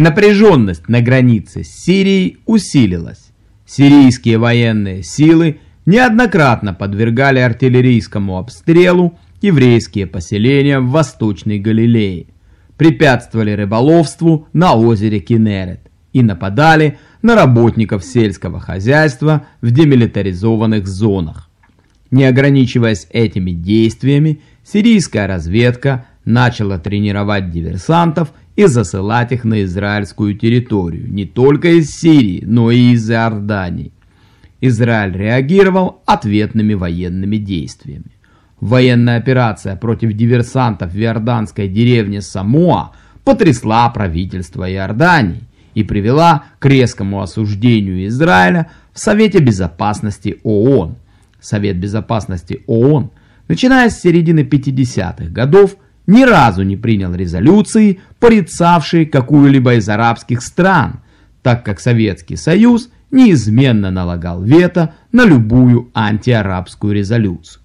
Напряженность на границе с Сирией усилилась. Сирийские военные силы неоднократно подвергали артиллерийскому обстрелу еврейские поселения в Восточной Галилее, препятствовали рыболовству на озере Кинерет и нападали на работников сельского хозяйства в демилитаризованных зонах. Не ограничиваясь этими действиями, сирийская разведка начала тренировать диверсантов и засылать их на израильскую территорию, не только из Сирии, но и из Иордании. Израиль реагировал ответными военными действиями. Военная операция против диверсантов в иорданской деревне Самоа потрясла правительство Иордании и привела к резкому осуждению Израиля в Совете Безопасности ООН. Совет Безопасности ООН, начиная с середины 50-х годов, ни разу не принял резолюции, порицавшие какую-либо из арабских стран, так как Советский Союз неизменно налагал вето на любую антиарабскую резолюцию.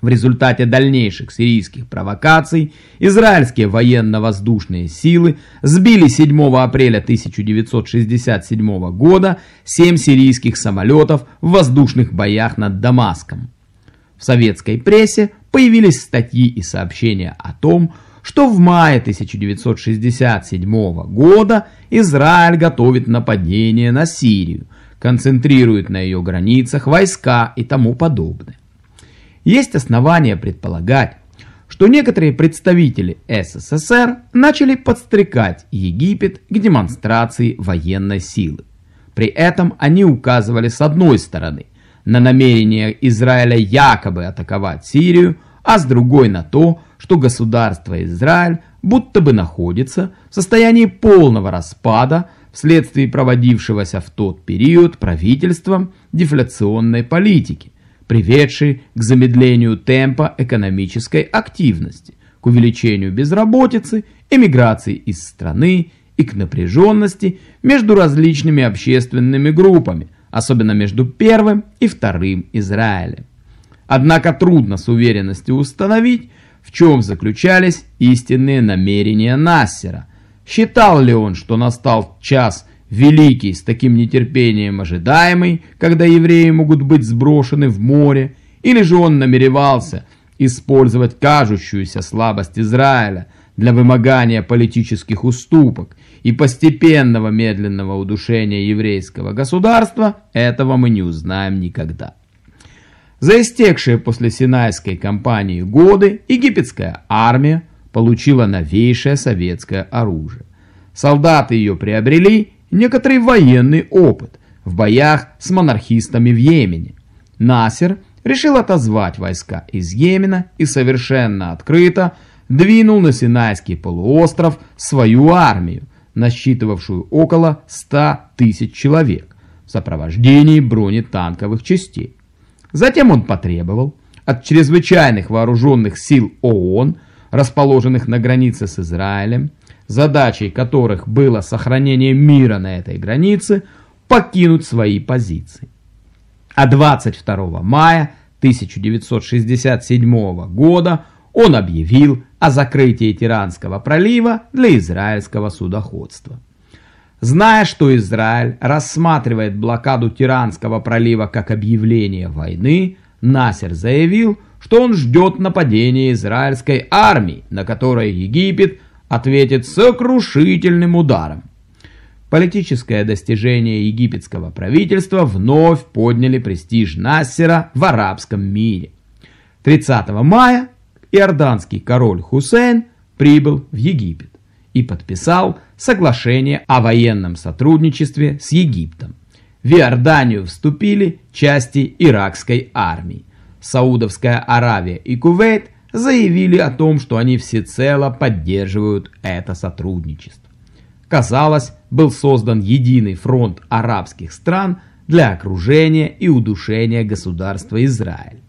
В результате дальнейших сирийских провокаций израильские военно-воздушные силы сбили 7 апреля 1967 года 7 сирийских самолетов в воздушных боях над Дамаском. В советской прессе появились статьи и сообщения о том, что в мае 1967 года Израиль готовит нападение на Сирию, концентрирует на ее границах войска и тому подобное. Есть основания предполагать, что некоторые представители СССР начали подстрекать Египет к демонстрации военной силы. При этом они указывали с одной стороны на намерение Израиля якобы атаковать Сирию, а с другой на то, что государство Израиль будто бы находится в состоянии полного распада вследствие проводившегося в тот период правительством дефляционной политики, приведший к замедлению темпа экономической активности, к увеличению безработицы, эмиграции из страны и к напряженности между различными общественными группами, особенно между первым и вторым Израилем. Однако трудно с уверенностью установить, в чем заключались истинные намерения Нассера. Считал ли он, что настал час великий, с таким нетерпением ожидаемый, когда евреи могут быть сброшены в море, или же он намеревался использовать кажущуюся слабость Израиля для вымогания политических уступок и постепенного медленного удушения еврейского государства, этого мы не узнаем никогда. За истекшие после Синайской кампании годы египетская армия получила новейшее советское оружие. Солдаты ее приобрели некоторый военный опыт в боях с монархистами в Йемене. Насер решил отозвать войска из Йемена и совершенно открыто двинул на Синайский полуостров свою армию, насчитывавшую около 100 тысяч человек в сопровождении бронетанковых частей. Затем он потребовал от чрезвычайных вооруженных сил ООН, расположенных на границе с Израилем, задачей которых было сохранение мира на этой границе, покинуть свои позиции. А 22 мая 1967 года он объявил о закрытии Тиранского пролива для израильского судоходства. Зная, что Израиль рассматривает блокаду Тиранского пролива как объявление войны, Насер заявил, что он ждет нападения израильской армии, на которое Египет ответит сокрушительным ударом. Политическое достижение египетского правительства вновь подняли престиж Нассера в арабском мире. 30 мая иорданский король Хусейн прибыл в Египет и подписал соглашение о военном сотрудничестве с Египтом. В Иорданию вступили части иракской армии. Саудовская Аравия и Кувейт заявили о том, что они всецело поддерживают это сотрудничество. Казалось, был создан единый фронт арабских стран для окружения и удушения государства Израиль.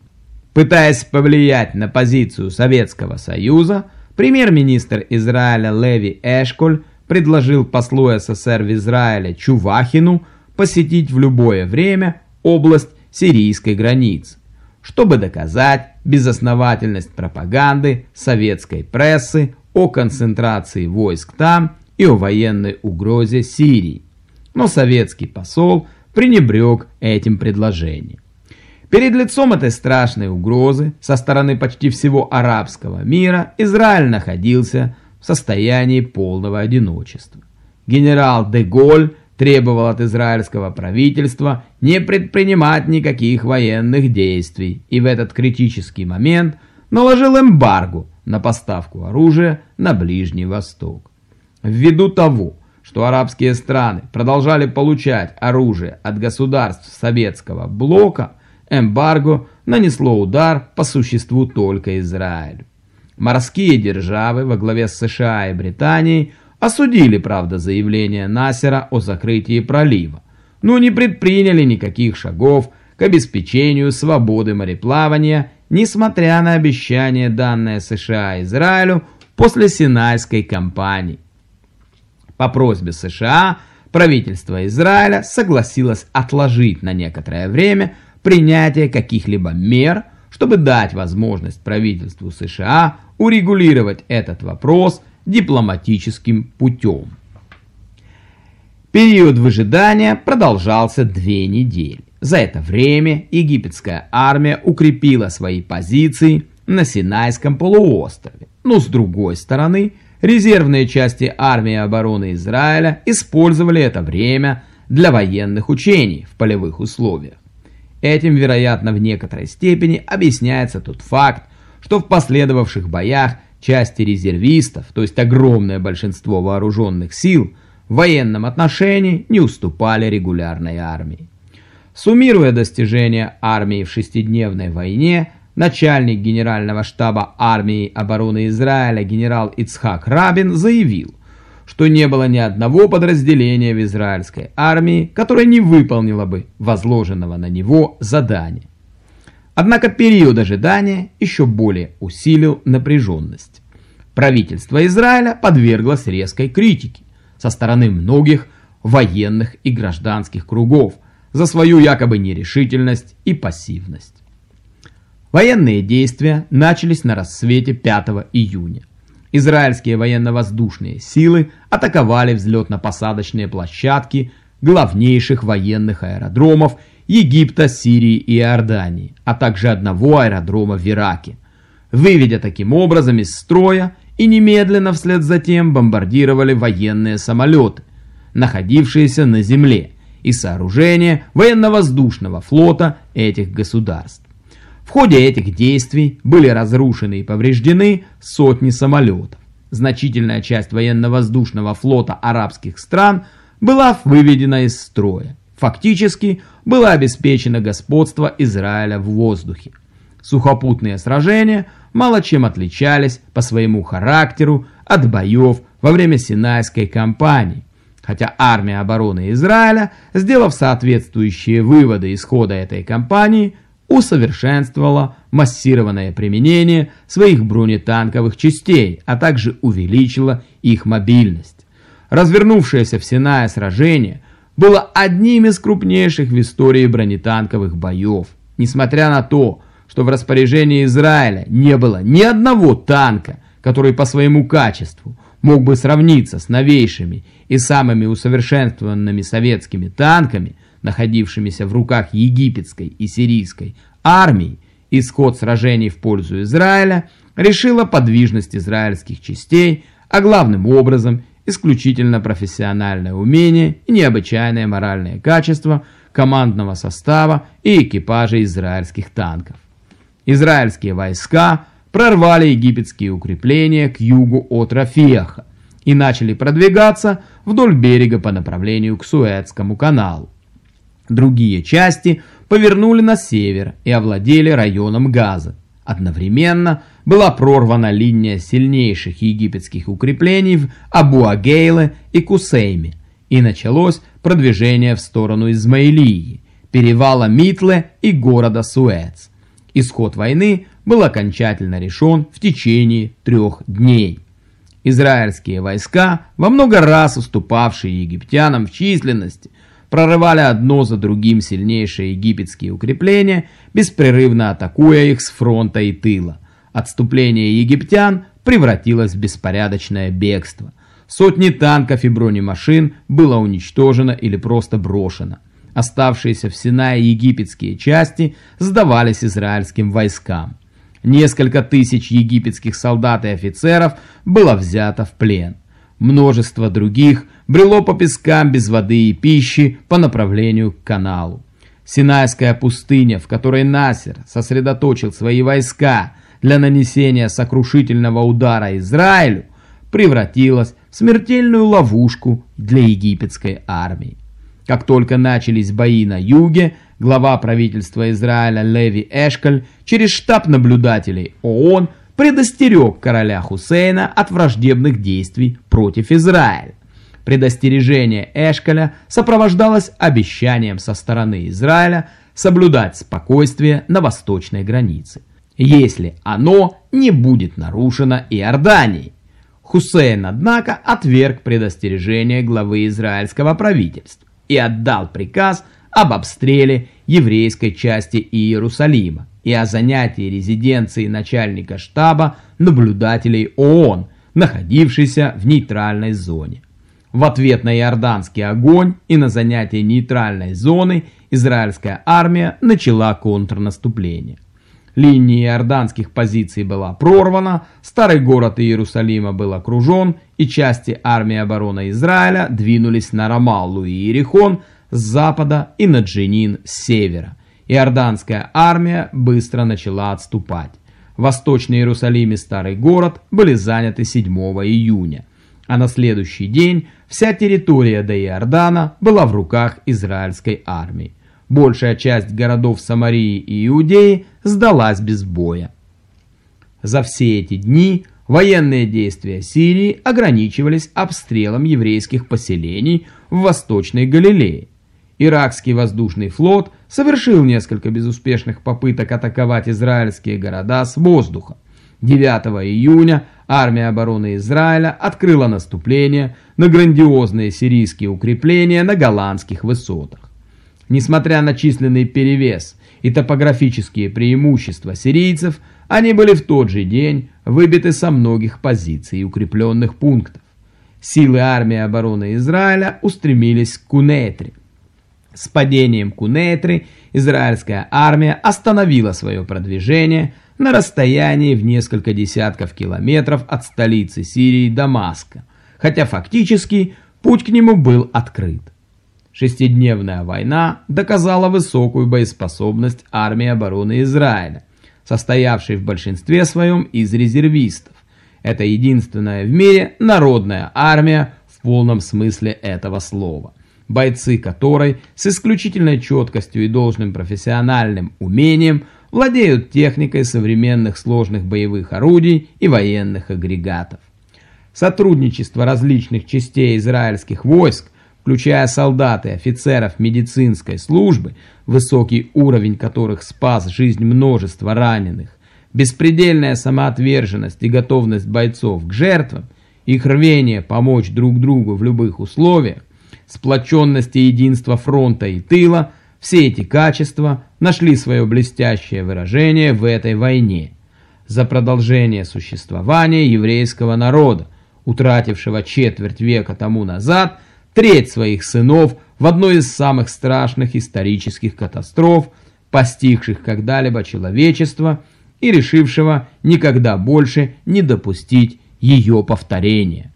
Пытаясь повлиять на позицию Советского Союза, премьер-министр Израиля Леви Эшколь предложил послу СССР в Израиле Чувахину посетить в любое время область сирийской границы чтобы доказать безосновательность пропаганды советской прессы о концентрации войск там и о военной угрозе Сирии. Но советский посол пренебрег этим предложением. Перед лицом этой страшной угрозы со стороны почти всего арабского мира Израиль находился в состоянии полного одиночества. Генерал де Голь требовал от израильского правительства не предпринимать никаких военных действий и в этот критический момент наложил эмбарго на поставку оружия на Ближний Восток. Ввиду того, что арабские страны продолжали получать оружие от государств советского блока, эмбарго нанесло удар по существу только Израилю. Морские державы во главе с США и Британией осудили, правда, заявление Насера о закрытии пролива, но не предприняли никаких шагов к обеспечению свободы мореплавания, несмотря на обещание, данное США Израилю после Синайской кампании. По просьбе США правительство Израиля согласилось отложить на некоторое время принятие каких-либо мер, чтобы дать возможность правительству США урегулировать этот вопрос дипломатическим путем. Период выжидания продолжался две недели. За это время египетская армия укрепила свои позиции на Синайском полуострове. Но с другой стороны, резервные части армии обороны Израиля использовали это время для военных учений в полевых условиях. Этим, вероятно, в некоторой степени объясняется тот факт, что в последовавших боях части резервистов, то есть огромное большинство вооруженных сил, в военном отношении не уступали регулярной армии. Суммируя достижения армии в шестидневной войне, начальник генерального штаба армии обороны Израиля генерал Ицхак Рабин заявил, что не было ни одного подразделения в израильской армии, которое не выполнило бы возложенного на него задания. Однако период ожидания еще более усилил напряженность. Правительство Израиля подверглось резкой критике со стороны многих военных и гражданских кругов за свою якобы нерешительность и пассивность. Военные действия начались на рассвете 5 июня. Израильские военно-воздушные силы атаковали взлетно-посадочные площадки главнейших военных аэродромов Египта, Сирии и Иордании, а также одного аэродрома в Ираке, выведя таким образом из строя и немедленно вслед за тем бомбардировали военные самолеты, находившиеся на земле, и сооружения военно-воздушного флота этих государств. В ходе этих действий были разрушены и повреждены сотни самолетов. Значительная часть военно-воздушного флота арабских стран была выведена из строя. Фактически было обеспечено господство Израиля в воздухе. Сухопутные сражения мало чем отличались по своему характеру от боев во время Синайской кампании, хотя армия обороны Израиля, сделав соответствующие выводы исхода этой кампании, усовершенствовала массированное применение своих бронетанковых частей, а также увеличила их мобильность. Развернувшееся в Синае сражение было одним из крупнейших в истории бронетанковых боев. Несмотря на то, что в распоряжении Израиля не было ни одного танка, который по своему качеству мог бы сравниться с новейшими и самыми усовершенствованными советскими танками, находившимися в руках египетской и сирийской армий, исход сражений в пользу Израиля решила подвижность израильских частей, а главным образом исключительно профессиональное умение и необычайное моральное качество командного состава и экипажа израильских танков. Израильские войска прорвали египетские укрепления к югу от Рафеха и начали продвигаться вдоль берега по направлению к Суэцкому каналу. Другие части повернули на север и овладели районом Газа. Одновременно была прорвана линия сильнейших египетских укреплений в Абу-Агейле и Кусейме, и началось продвижение в сторону Измаилии, перевала Митле и города Суэц. Исход войны был окончательно решен в течение трех дней. Израильские войска, во много раз уступавшие египтянам в численности, прорывали одно за другим сильнейшие египетские укрепления, беспрерывно атакуя их с фронта и тыла. Отступление египтян превратилось в беспорядочное бегство. Сотни танков и бронемашин было уничтожено или просто брошено. Оставшиеся в Синае египетские части сдавались израильским войскам. Несколько тысяч египетских солдат и офицеров было взято в плен. Множество других брело по пескам без воды и пищи по направлению к каналу. Синайская пустыня, в которой Насер сосредоточил свои войска для нанесения сокрушительного удара Израилю, превратилась в смертельную ловушку для египетской армии. Как только начались бои на юге, глава правительства Израиля Леви Эшкаль через штаб наблюдателей ООН предостерег короля Хусейна от враждебных действий против Израиля. Предостережение Эшкаля сопровождалось обещанием со стороны Израиля соблюдать спокойствие на восточной границе, если оно не будет нарушено Иорданией. Хусейн, однако, отверг предостережение главы израильского правительства и отдал приказ об обстреле еврейской части Иерусалима и о занятии резиденции начальника штаба наблюдателей ООН, находившейся в нейтральной зоне. В ответ на иорданский огонь и на занятие нейтральной зоны израильская армия начала контрнаступление. Линия иорданских позиций была прорвана, старый город Иерусалима был окружен, и части армии обороны Израиля двинулись на Рамаллу и Иерихон с запада и на Джинин с севера. Иорданская армия быстро начала отступать. Восточный Иерусалим и старый город были заняты 7 июня а на следующий день вся территория до Иордана была в руках израильской армии. Большая часть городов Самарии и Иудеи сдалась без боя. За все эти дни военные действия Сирии ограничивались обстрелом еврейских поселений в Восточной Галилее. Иракский воздушный флот совершил несколько безуспешных попыток атаковать израильские города с воздуха. 9 июня армия обороны Израиля открыла наступление на грандиозные сирийские укрепления на голландских высотах. Несмотря на численный перевес и топографические преимущества сирийцев, они были в тот же день выбиты со многих позиций и укрепленных пунктов. Силы армии обороны Израиля устремились к Кунетре. С падением Кунетры израильская армия остановила свое продвижение, на расстоянии в несколько десятков километров от столицы Сирии Дамаска, хотя фактически путь к нему был открыт. Шестидневная война доказала высокую боеспособность армии обороны Израиля, состоявшей в большинстве своем из резервистов. Это единственная в мире народная армия в полном смысле этого слова, бойцы которой с исключительной четкостью и должным профессиональным умением – владеют техникой современных сложных боевых орудий и военных агрегатов. Сотрудничество различных частей израильских войск, включая солдат и офицеров медицинской службы, высокий уровень которых спас жизнь множества раненых, беспредельная самоотверженность и готовность бойцов к жертвам, их рвение помочь друг другу в любых условиях, сплоченность и единство фронта и тыла – все эти качества нашли свое блестящее выражение в этой войне за продолжение существования еврейского народа, утратившего четверть века тому назад треть своих сынов в одной из самых страшных исторических катастроф, постигших когда-либо человечество и решившего никогда больше не допустить ее повторения.